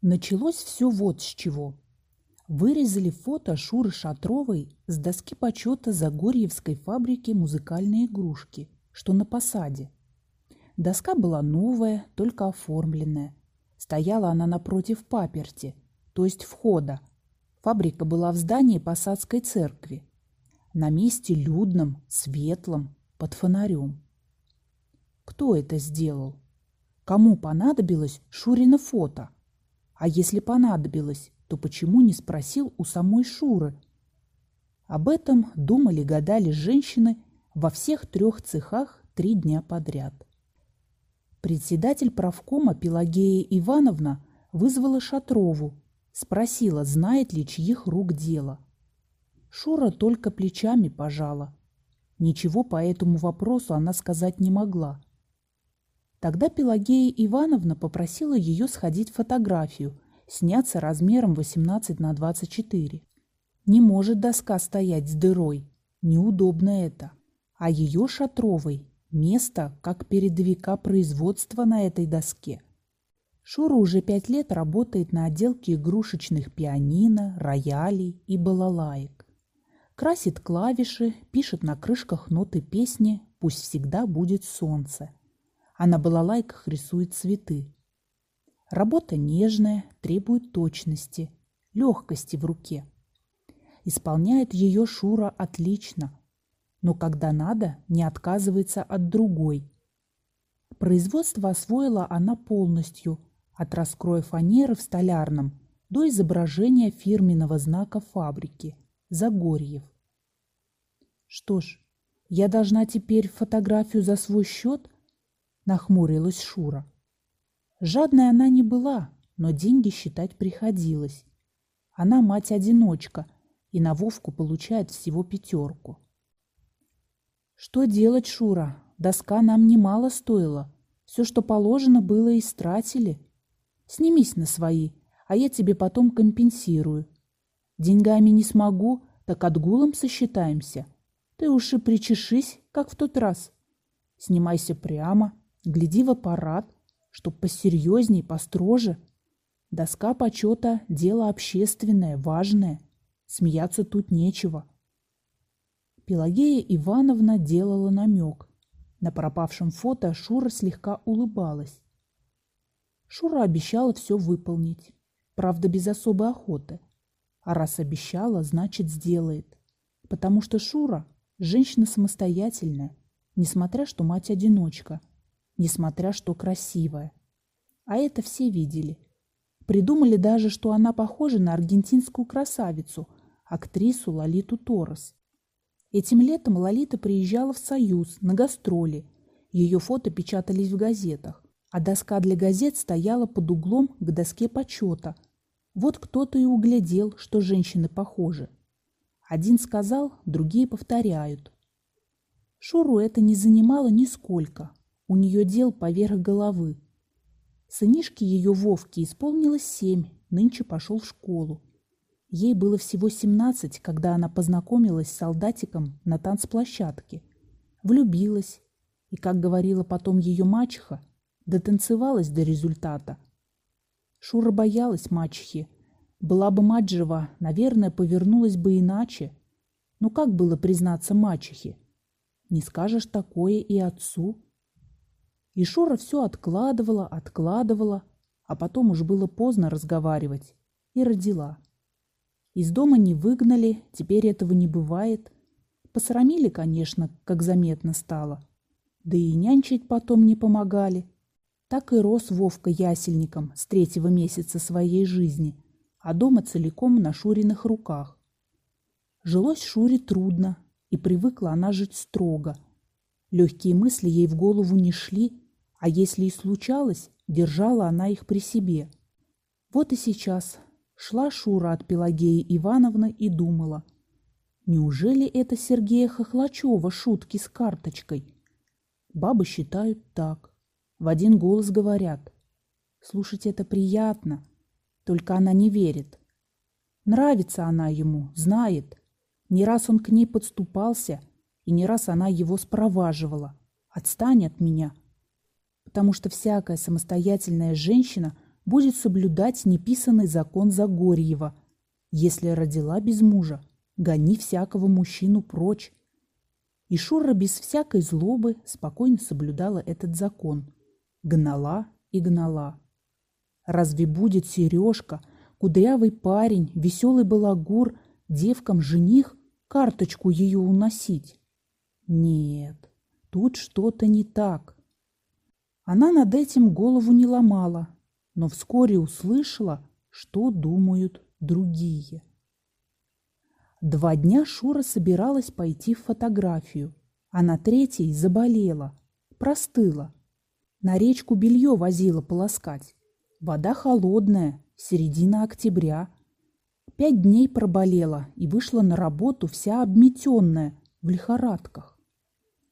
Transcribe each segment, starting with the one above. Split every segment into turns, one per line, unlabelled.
Началось все вот с чего. Вырезали фото Шуры Шатровой с доски почета Загорьевской фабрики музыкальные игрушки, что на посаде. Доска была новая, только оформленная. Стояла она напротив паперти, то есть входа. Фабрика была в здании посадской церкви. На месте людном, светлом, под фонарем. Кто это сделал? Кому понадобилось Шурина фото? А если понадобилось, то почему не спросил у самой Шуры? Об этом думали-гадали женщины во всех трех цехах три дня подряд. Председатель правкома Пелагея Ивановна вызвала Шатрову, спросила, знает ли чьих рук дело. Шура только плечами пожала. Ничего по этому вопросу она сказать не могла. Тогда Пелагея Ивановна попросила ее сходить фотографию, сняться размером 18 на 24. Не может доска стоять с дырой, неудобно это. А ее шатровой место как передовика производства на этой доске. Шура уже пять лет работает на отделке игрушечных пианино, роялей и балалаек. Красит клавиши, пишет на крышках ноты песни «Пусть всегда будет солнце», а на балалайках рисует цветы. Работа нежная, требует точности, легкости в руке. Исполняет ее Шура отлично, но когда надо, не отказывается от другой. Производство освоила она полностью, от раскроя фанеры в столярном до изображения фирменного знака фабрики – Загорьев. Что ж, я должна теперь фотографию за свой счет нахмурилась Шура. Жадной она не была, но деньги считать приходилось. Она мать-одиночка и на Вовку получает всего пятерку. Что делать, Шура? Доска нам немало стоила. Все, что положено, было истратили. Снимись на свои, а я тебе потом компенсирую. Деньгами не смогу, так отгулом сосчитаемся. Ты уж и причешись, как в тот раз. Снимайся прямо, Гляди в аппарат, чтоб посерьезней, построже. Доска почета – дело общественное, важное. Смеяться тут нечего. Пелагея Ивановна делала намек. На пропавшем фото Шура слегка улыбалась. Шура обещала все выполнить. Правда, без особой охоты. А раз обещала, значит, сделает. Потому что Шура – женщина самостоятельная, несмотря что мать-одиночка – несмотря что красивая. А это все видели. Придумали даже, что она похожа на аргентинскую красавицу, актрису Лолиту Торрес. Этим летом Лолита приезжала в Союз на гастроли. Ее фото печатались в газетах, а доска для газет стояла под углом к доске почета. Вот кто-то и углядел, что женщины похожи. Один сказал, другие повторяют. Шуру это не занимало нисколько. У нее дел поверх головы. Сынишке ее Вовке исполнилось семь, нынче пошел в школу. Ей было всего семнадцать, когда она познакомилась с солдатиком на танцплощадке. Влюбилась. И, как говорила потом ее мачеха, дотанцевалась до результата. Шура боялась мачехи. Была бы мать жива, наверное, повернулась бы иначе. Но как было признаться мачехе? Не скажешь такое и отцу. И Шура все откладывала, откладывала, а потом уж было поздно разговаривать. И родила. Из дома не выгнали, теперь этого не бывает. Посрамили, конечно, как заметно стало. Да и нянчить потом не помогали. Так и рос Вовка ясельником с третьего месяца своей жизни, а дома целиком на Шуриных руках. Жилось Шуре трудно, и привыкла она жить строго. Легкие мысли ей в голову не шли, а если и случалось, держала она их при себе. Вот и сейчас шла Шура от Пелагеи Ивановны и думала, неужели это Сергея Хохлачева шутки с карточкой? Бабы считают так. В один голос говорят. Слушать это приятно, только она не верит. Нравится она ему, знает. Не раз он к ней подступался, и не раз она его спроваживала. Отстань от меня, потому что всякая самостоятельная женщина будет соблюдать неписанный закон Загорьева. Если родила без мужа, гони всякого мужчину прочь. И Шура без всякой злобы спокойно соблюдала этот закон. Гнала и гнала. Разве будет Сережка, кудрявый парень, веселый балагур, девкам жених, карточку ее уносить? Нет, тут что-то не так. Она над этим голову не ломала, но вскоре услышала, что думают другие. Два дня Шура собиралась пойти в фотографию, а на третий заболела, простыла. На речку белье возила полоскать. Вода холодная, середина октября. Пять дней проболела и вышла на работу вся обметенная, в лихорадках.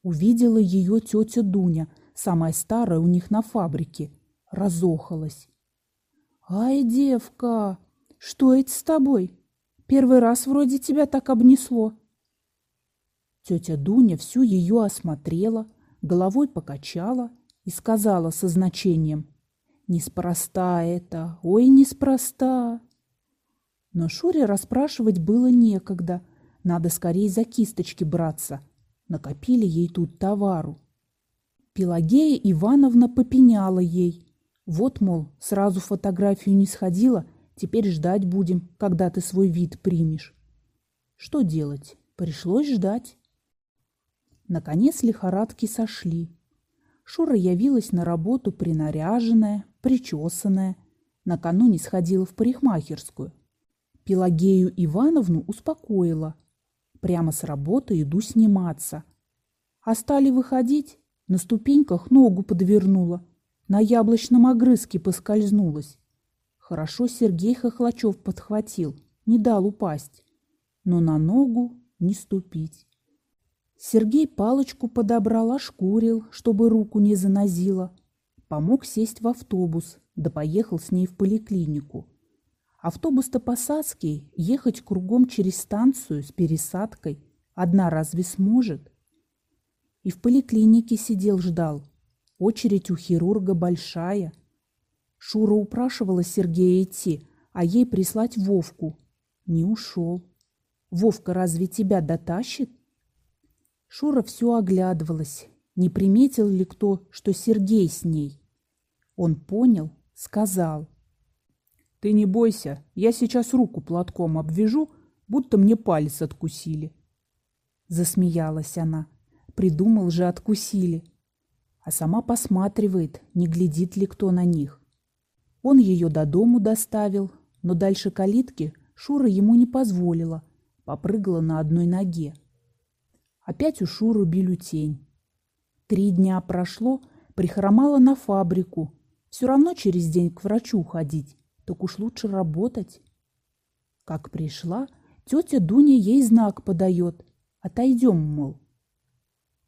Увидела ее тетя Дуня, самая старая у них на фабрике, разохалась. «Ай, девка, что это с тобой? Первый раз вроде тебя так обнесло». Тетя Дуня всю ее осмотрела, головой покачала и сказала со значением – Неспроста это, ой, неспроста. Но Шуре расспрашивать было некогда. Надо скорее за кисточки браться. Накопили ей тут товару. Пелагея Ивановна попеняла ей. Вот, мол, сразу фотографию не сходила, теперь ждать будем, когда ты свой вид примешь. Что делать? Пришлось ждать. Наконец лихорадки сошли. Шура явилась на работу принаряженная, причесанная. Накануне сходила в парикмахерскую. Пелагею Ивановну успокоила. Прямо с работы иду сниматься. А стали выходить, на ступеньках ногу подвернула. На яблочном огрызке поскользнулась. Хорошо Сергей Хохлачев подхватил, не дал упасть. Но на ногу не ступить. Сергей палочку подобрал, ошкурил, чтобы руку не занозило. Помог сесть в автобус, да поехал с ней в поликлинику. Автобус-то посадский, ехать кругом через станцию с пересадкой. Одна разве сможет? И в поликлинике сидел, ждал. Очередь у хирурга большая. Шура упрашивала Сергея идти, а ей прислать Вовку. Не ушел. Вовка разве тебя дотащит? Шура все оглядывалась, не приметил ли кто, что Сергей с ней. Он понял, сказал. «Ты не бойся, я сейчас руку платком обвяжу, будто мне палец откусили». Засмеялась она. Придумал же, откусили. А сама посматривает, не глядит ли кто на них. Он ее до дому доставил, но дальше калитки Шура ему не позволила, попрыгала на одной ноге. Опять у Шуры бюллетень. Три дня прошло, прихромала на фабрику. Все равно через день к врачу ходить, так уж лучше работать. Как пришла, тетя Дуня ей знак подает. Отойдем, мол.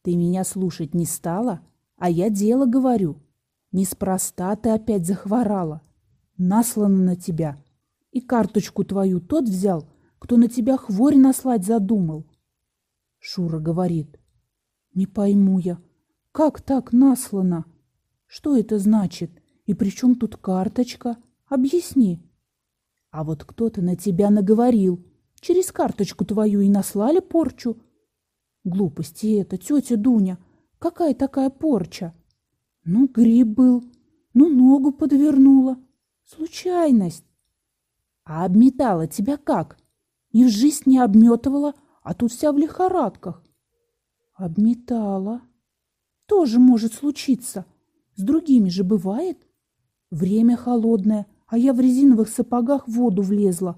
Ты меня слушать не стала, а я дело говорю. Неспроста ты опять захворала. Наслана на тебя. И карточку твою тот взял, кто на тебя хворь наслать задумал. Шура говорит. Не пойму я, как так наслано? Что это значит? И при чем тут карточка? Объясни. А вот кто-то на тебя наговорил. Через карточку твою и наслали порчу. Глупости это, тетя Дуня. Какая такая порча? Ну, гриб был, ну, ногу подвернула. Случайность. А обметала тебя как? Ни в жизнь не обметывала, а тут вся в лихорадках. Обметала. Тоже может случиться. С другими же бывает. Время холодное, а я в резиновых сапогах в воду влезла.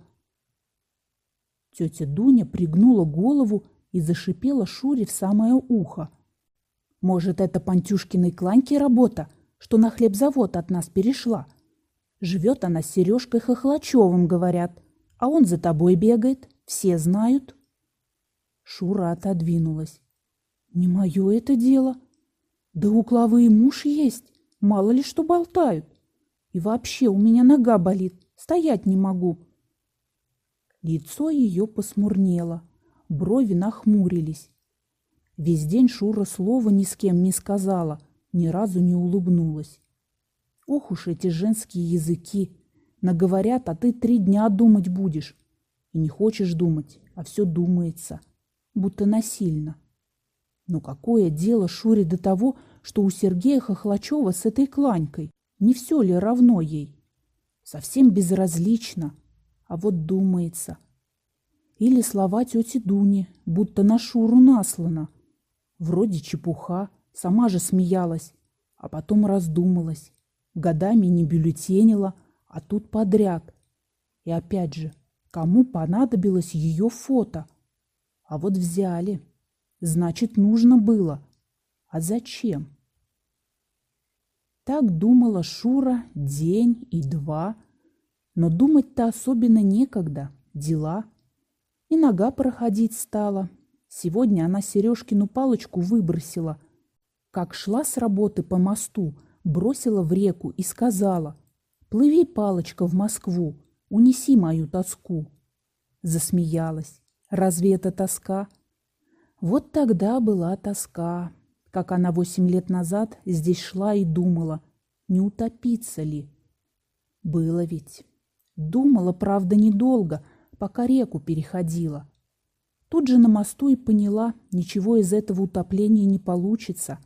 Тетя Дуня пригнула голову и зашипела Шуре в самое ухо. Может, это Пантюшкиной кланьки работа, что на хлебзавод от нас перешла? Живет она с Сережкой Хохлачевым, говорят, а он за тобой бегает, все знают. Шура отодвинулась. Не мое это дело. Да у Клавы и муж есть, мало ли что болтают. И вообще у меня нога болит, стоять не могу. Лицо ее посмурнело, брови нахмурились. Весь день Шура слова ни с кем не сказала, ни разу не улыбнулась. Ох уж эти женские языки. Наговорят, а ты три дня думать будешь. И не хочешь думать, а все думается. Будто насильно. Но какое дело Шуре до того, что у Сергея Хохлачева с этой кланькой? Не все ли равно ей? Совсем безразлично. А вот думается. Или слова тети Дуни, будто на Шуру наслано. Вроде чепуха, сама же смеялась, а потом раздумалась. Годами не бюллетенила, а тут подряд. И опять же, кому понадобилось ее фото? А вот взяли. Значит, нужно было. А зачем? Так думала Шура день и два. Но думать-то особенно некогда. Дела. И нога проходить стала. Сегодня она Сережкину палочку выбросила. Как шла с работы по мосту, бросила в реку и сказала «Плыви, палочка, в Москву, унеси мою тоску». Засмеялась. Разве это тоска? Вот тогда была тоска, как она восемь лет назад здесь шла и думала, не утопиться ли. Было ведь. Думала, правда, недолго, пока реку переходила. Тут же на мосту и поняла, ничего из этого утопления не получится.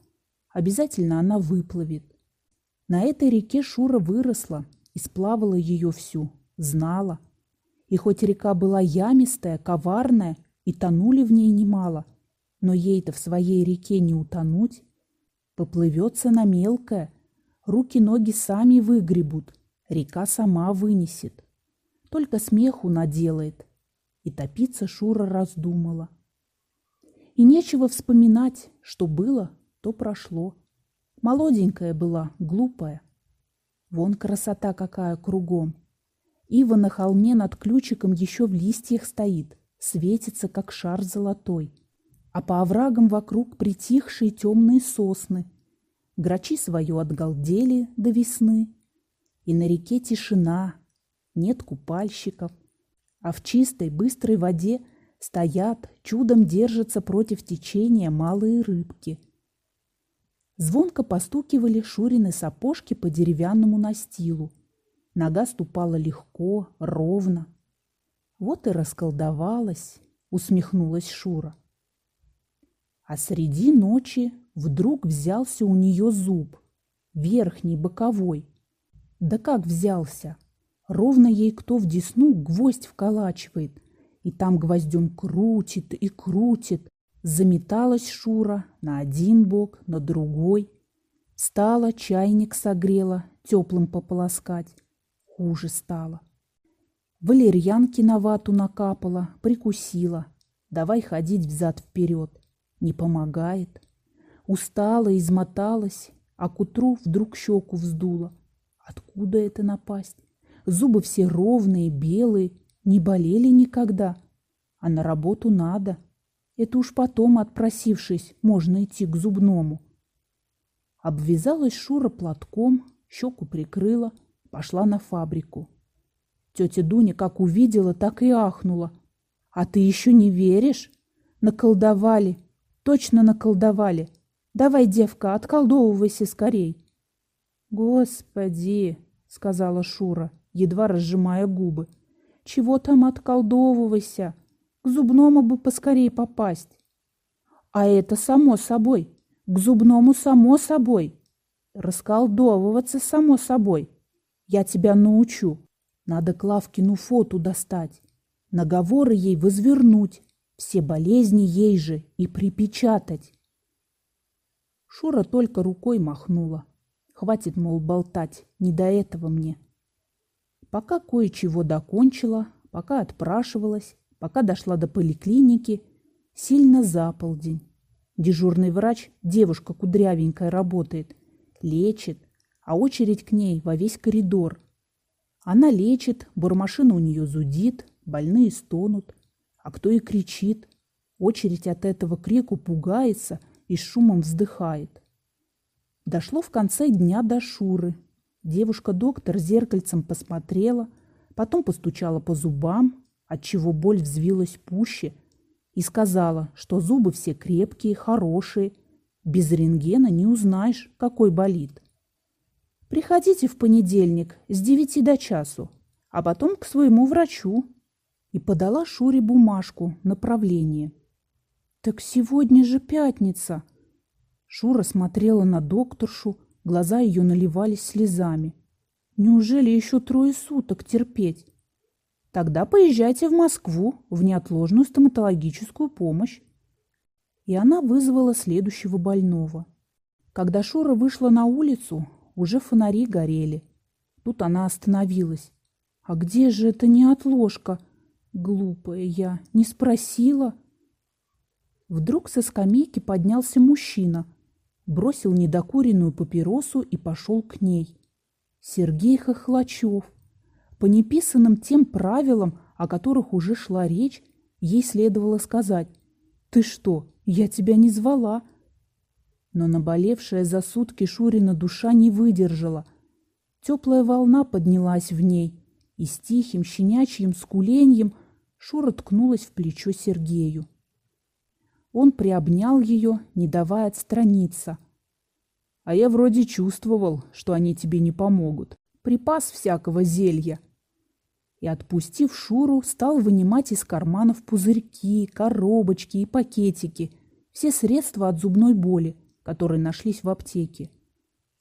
Обязательно она выплывет. На этой реке Шура выросла и сплавала ее всю, знала. И хоть река была ямистая, коварная, и тонули в ней немало – но ей-то в своей реке не утонуть. Поплывется на мелкое, руки-ноги сами выгребут, река сама вынесет. Только смеху наделает. И топиться Шура раздумала. И нечего вспоминать, что было, то прошло. Молоденькая была, глупая. Вон красота какая кругом. Ива на холме над ключиком еще в листьях стоит, светится, как шар золотой а по оврагам вокруг притихшие темные сосны. Грачи свою отгалдели до весны, и на реке тишина, нет купальщиков, а в чистой быстрой воде стоят, чудом держатся против течения малые рыбки. Звонко постукивали Шурины сапожки по деревянному настилу. Нога ступала легко, ровно. Вот и расколдовалась, усмехнулась Шура. А среди ночи вдруг взялся у нее зуб, верхний, боковой. Да как взялся? Ровно ей кто в десну гвоздь вколачивает, и там гвоздем крутит и крутит. Заметалась Шура на один бок, на другой. Стала, чайник согрела, теплым пополоскать. Хуже стало. Валерьянки на вату накапала, прикусила. Давай ходить взад-вперед не помогает. Устала, измоталась, а к утру вдруг щеку вздула. Откуда это напасть? Зубы все ровные, белые, не болели никогда. А на работу надо. Это уж потом, отпросившись, можно идти к зубному. Обвязалась Шура платком, щеку прикрыла, пошла на фабрику. Тетя Дуня как увидела, так и ахнула. «А ты еще не веришь? Наколдовали, Точно наколдовали. Давай, девка, отколдовывайся скорей. Господи, сказала Шура, едва разжимая губы. Чего там отколдовывайся? К зубному бы поскорей попасть. А это само собой. К зубному само собой. Расколдовываться само собой. Я тебя научу. Надо Клавкину фоту достать. Наговоры ей возвернуть все болезни ей же и припечатать. Шура только рукой махнула. Хватит, мол, болтать, не до этого мне. Пока кое-чего докончила, пока отпрашивалась, пока дошла до поликлиники, сильно за полдень. Дежурный врач, девушка кудрявенькая, работает, лечит, а очередь к ней во весь коридор. Она лечит, бормашина у нее зудит, больные стонут а кто и кричит. Очередь от этого крику пугается и шумом вздыхает. Дошло в конце дня до Шуры. Девушка-доктор зеркальцем посмотрела, потом постучала по зубам, отчего боль взвилась пуще, и сказала, что зубы все крепкие, хорошие, без рентгена не узнаешь, какой болит. Приходите в понедельник с девяти до часу, а потом к своему врачу. И подала Шуре бумажку, направление. Так сегодня же пятница. Шура смотрела на докторшу, глаза ее наливались слезами. Неужели еще трое суток терпеть? Тогда поезжайте в Москву в неотложную стоматологическую помощь. И она вызвала следующего больного. Когда Шура вышла на улицу, уже фонари горели. Тут она остановилась. А где же эта неотложка? Глупая я, не спросила. Вдруг со скамейки поднялся мужчина, бросил недокуренную папиросу и пошел к ней. Сергей Хохлачев. По неписанным тем правилам, о которых уже шла речь, ей следовало сказать «Ты что, я тебя не звала?» Но наболевшая за сутки Шурина душа не выдержала. Теплая волна поднялась в ней, и с тихим щенячьим скуленьем Шура ткнулась в плечо Сергею. Он приобнял ее, не давая отстраниться. «А я вроде чувствовал, что они тебе не помогут. Припас всякого зелья». И, отпустив Шуру, стал вынимать из карманов пузырьки, коробочки и пакетики, все средства от зубной боли, которые нашлись в аптеке.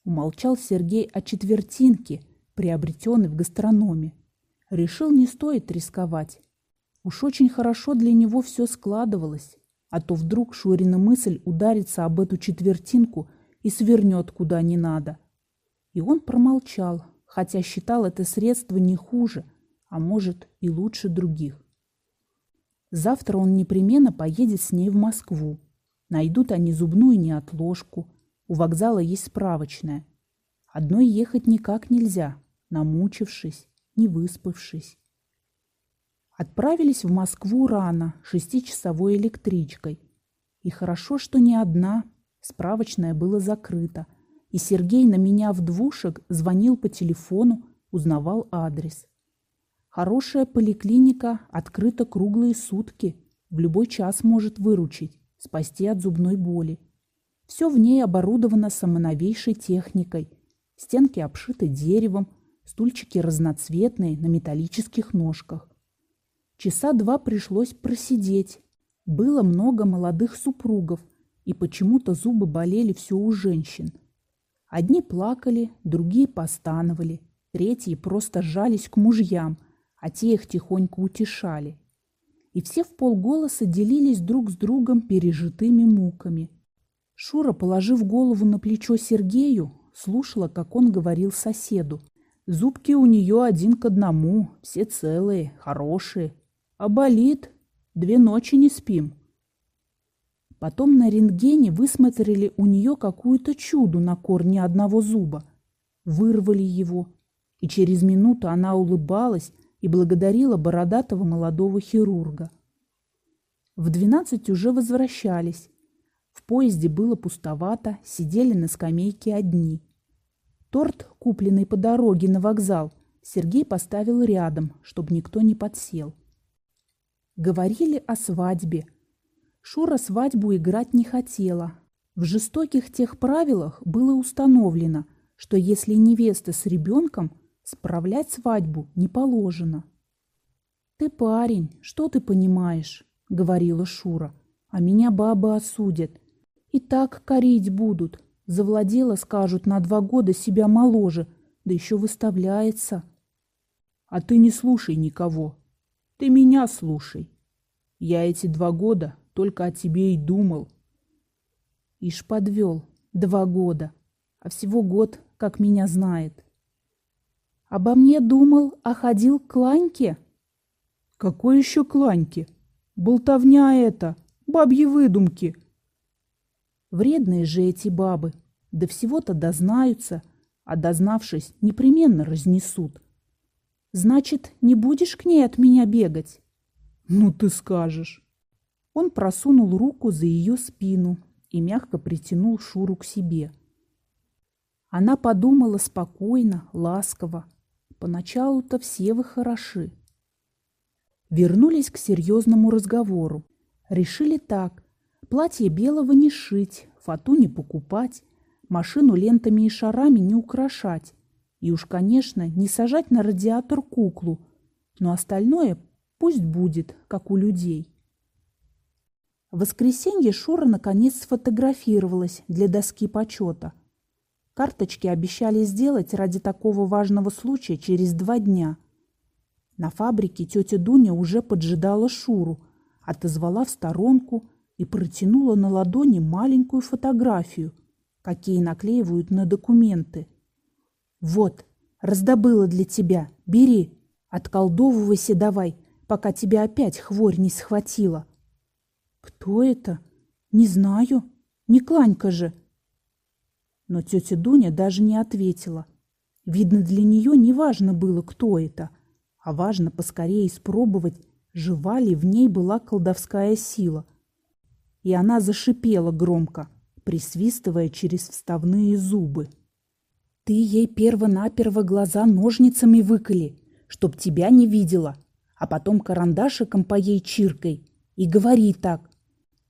Умолчал Сергей о четвертинке, приобретенной в гастрономе. Решил, не стоит рисковать. Уж очень хорошо для него все складывалось, а то вдруг Шурина мысль ударится об эту четвертинку и свернет куда не надо. И он промолчал, хотя считал это средство не хуже, а может и лучше других. Завтра он непременно поедет с ней в Москву. Найдут они зубную неотложку. У вокзала есть справочная. Одной ехать никак нельзя, намучившись, не выспавшись. Отправились в Москву рано, шестичасовой электричкой. И хорошо, что не одна. Справочная была закрыта. И Сергей, на меня в двушек, звонил по телефону, узнавал адрес. Хорошая поликлиника открыта круглые сутки. В любой час может выручить спасти от зубной боли. Все в ней оборудовано самоновейшей техникой. Стенки обшиты деревом, стульчики разноцветные на металлических ножках. Часа два пришлось просидеть. Было много молодых супругов, и почему-то зубы болели все у женщин. Одни плакали, другие постановали, третьи просто сжались к мужьям, а те их тихонько утешали и все в полголоса делились друг с другом пережитыми муками. Шура, положив голову на плечо Сергею, слушала, как он говорил соседу. Зубки у нее один к одному, все целые, хорошие. А болит, две ночи не спим. Потом на рентгене высмотрели у нее какую-то чуду на корне одного зуба. Вырвали его, и через минуту она улыбалась, и благодарила бородатого молодого хирурга. В двенадцать уже возвращались. В поезде было пустовато, сидели на скамейке одни. Торт, купленный по дороге на вокзал, Сергей поставил рядом, чтобы никто не подсел. Говорили о свадьбе. Шура свадьбу играть не хотела. В жестоких тех правилах было установлено, что если невеста с ребенком – Справлять свадьбу не положено. «Ты парень, что ты понимаешь?» — говорила Шура. «А меня бабы осудят. И так корить будут. Завладела, скажут, на два года себя моложе, да еще выставляется». «А ты не слушай никого. Ты меня слушай. Я эти два года только о тебе и думал». Ишь подвел. Два года. А всего год, как меня знает. Обо мне думал, а ходил к Ланьке? Какой еще Кланьке? Болтовня это, бабьи выдумки. Вредные же эти бабы, да всего-то дознаются, а дознавшись, непременно разнесут. Значит, не будешь к ней от меня бегать? Ну ты скажешь. Он просунул руку за ее спину и мягко притянул Шуру к себе. Она подумала спокойно, ласково, Поначалу-то все вы хороши. Вернулись к серьезному разговору. Решили так. Платье белого не шить, фату не покупать, машину лентами и шарами не украшать, И уж, конечно, не сажать на радиатор куклу, но остальное пусть будет, как у людей. В воскресенье Шура наконец сфотографировалась для доски почета. Карточки обещали сделать ради такого важного случая через два дня. На фабрике тетя Дуня уже поджидала Шуру, отозвала в сторонку и протянула на ладони маленькую фотографию, какие наклеивают на документы. «Вот, раздобыла для тебя, бери, отколдовывайся давай, пока тебя опять хворь не схватила». «Кто это? Не знаю. Не Кланька же». Но тетя Дуня даже не ответила. Видно, для нее не важно было, кто это, а важно поскорее испробовать, жива ли в ней была колдовская сила. И она зашипела громко, присвистывая через вставные зубы. Ты ей перво-наперво глаза ножницами выколи, чтоб тебя не видела, а потом карандашиком по ей чиркой и говори так,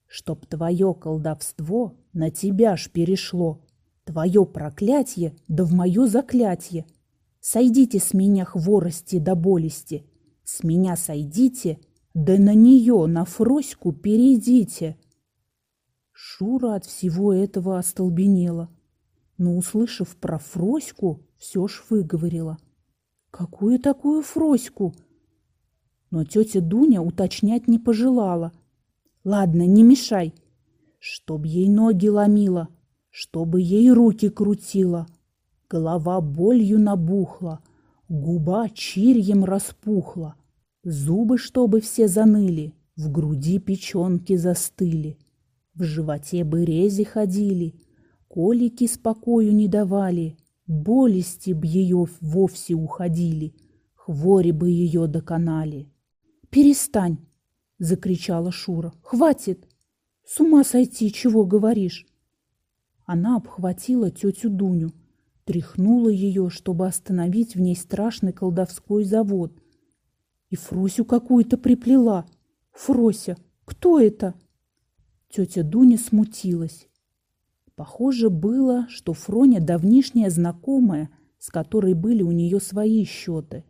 чтоб твое колдовство на тебя ж перешло, твое проклятие да в мое заклятие. Сойдите с меня хворости до болести, с меня сойдите, да на нее, на Фроську перейдите. Шура от всего этого остолбенела но, услышав про Фроську, все ж выговорила. «Какую такую Фроську?» Но тетя Дуня уточнять не пожелала. «Ладно, не мешай. Чтоб ей ноги ломила, чтобы ей руки крутила, голова болью набухла, губа чирьем распухла, зубы, чтобы все заныли, в груди печенки застыли, в животе бы рези ходили, Колики спокою не давали, болести б ее вовсе уходили, хвори бы ее доконали. «Перестань!» — закричала Шура. «Хватит! С ума сойти, чего говоришь?» Она обхватила тетю Дуню, тряхнула ее, чтобы остановить в ней страшный колдовской завод. И Фросю какую-то приплела. «Фрося, кто это?» Тетя Дуня смутилась. Похоже было, что Фроня давнишняя знакомая, с которой были у нее свои счеты.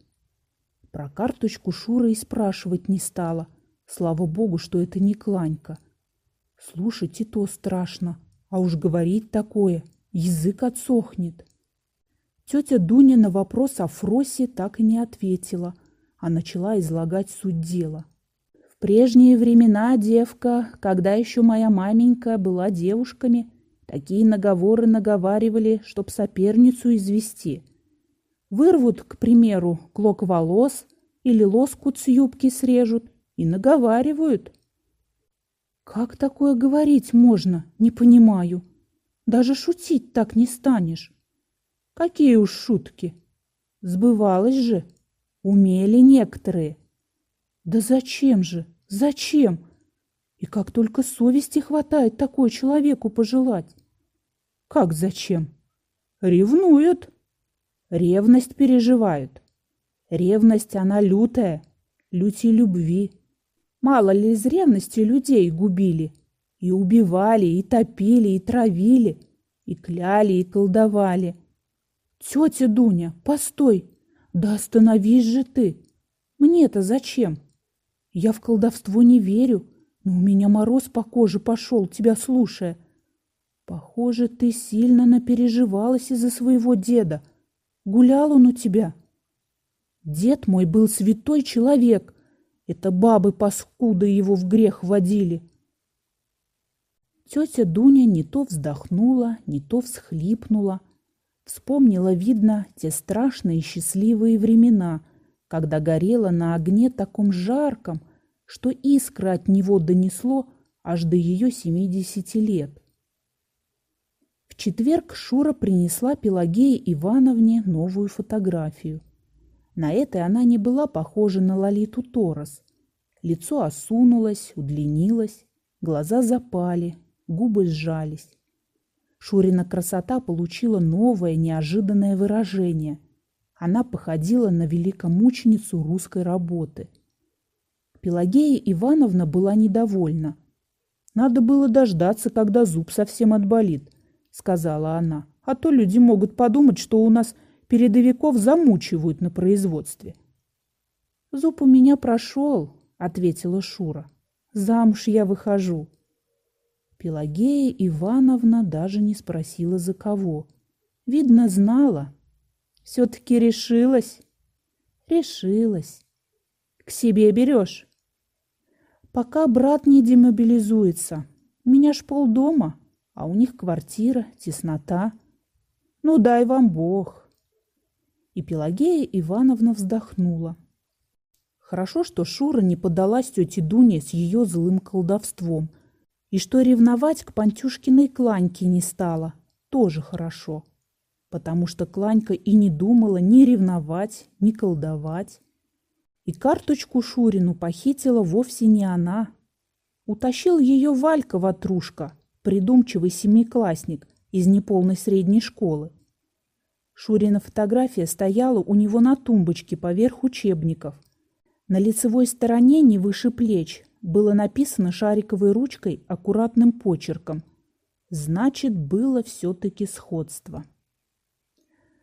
Про карточку Шура и спрашивать не стала. Слава богу, что это не Кланька. Слушать и то страшно, а уж говорить такое, язык отсохнет. Тетя Дуня на вопрос о Фросе так и не ответила, а начала излагать суть дела. В прежние времена девка, когда еще моя маменька была девушками, Такие наговоры наговаривали, чтоб соперницу извести. Вырвут, к примеру, клок волос или лоскут с юбки срежут и наговаривают. Как такое говорить можно, не понимаю. Даже шутить так не станешь. Какие уж шутки. Сбывалось же. Умели некоторые. Да зачем же? Зачем? И как только совести хватает такой человеку пожелать. Как зачем? Ревнуют. Ревность переживают. Ревность, она лютая, лютей любви. Мало ли из ревности людей губили. И убивали, и топили, и травили, и кляли, и колдовали. Тетя Дуня, постой! Да остановись же ты! Мне-то зачем? Я в колдовство не верю, но у меня мороз по коже пошел, тебя слушая. Похоже, ты сильно напереживалась из-за своего деда. Гулял он у тебя. Дед мой был святой человек. Это бабы паскуды его в грех водили. Тетя Дуня не то вздохнула, не то всхлипнула. Вспомнила, видно, те страшные счастливые времена, когда горела на огне таком жарком, что искра от него донесло аж до ее семидесяти лет. В четверг Шура принесла Пелагее Ивановне новую фотографию. На этой она не была похожа на Лолиту Торос. Лицо осунулось, удлинилось, глаза запали, губы сжались. Шурина красота получила новое, неожиданное выражение. Она походила на великомученицу русской работы – Пелагея Ивановна была недовольна. «Надо было дождаться, когда зуб совсем отболит», — сказала она. «А то люди могут подумать, что у нас передовиков замучивают на производстве. «Зуб у меня прошел», — ответила Шура. «Замуж я выхожу». Пелагея Ивановна даже не спросила, за кого. Видно, знала. Все-таки решилась. Решилась. К себе берешь? Пока брат не демобилизуется. Меня ж полдома, а у них квартира, теснота. Ну, дай вам Бог. И Пелагея Ивановна вздохнула. Хорошо, что Шура не подалась тете Дуне с ее злым колдовством – и что ревновать к Пантюшкиной Кланьке не стала, тоже хорошо. Потому что Кланька и не думала ни ревновать, ни колдовать. И карточку Шурину похитила вовсе не она. Утащил ее Валька Ватрушка, придумчивый семиклассник из неполной средней школы. Шурина фотография стояла у него на тумбочке поверх учебников. На лицевой стороне не выше плеч было написано шариковой ручкой аккуратным почерком. Значит, было все-таки сходство.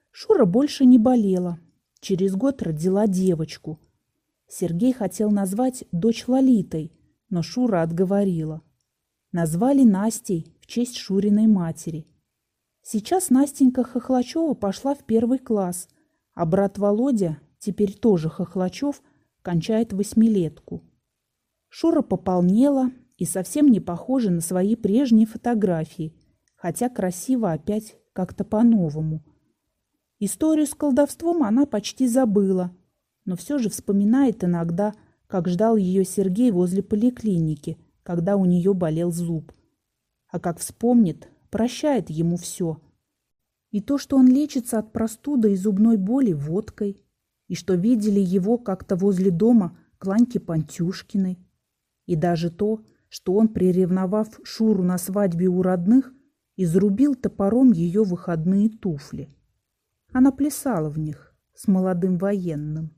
Шура больше не болела. Через год родила девочку. Сергей хотел назвать дочь Лолитой, но Шура отговорила. Назвали Настей в честь Шуриной матери. Сейчас Настенька Хохлачева пошла в первый класс, а брат Володя, теперь тоже Хохлачев, кончает восьмилетку. Шура пополнела и совсем не похожа на свои прежние фотографии, хотя красиво опять как-то по-новому. Историю с колдовством она почти забыла, но все же вспоминает иногда, как ждал ее Сергей возле поликлиники, когда у нее болел зуб. А как вспомнит, прощает ему все. И то, что он лечится от простуды и зубной боли водкой, и что видели его как-то возле дома Кланьки Пантюшкиной, и даже то, что он, приревновав Шуру на свадьбе у родных, изрубил топором ее выходные туфли. Она плясала в них с молодым военным.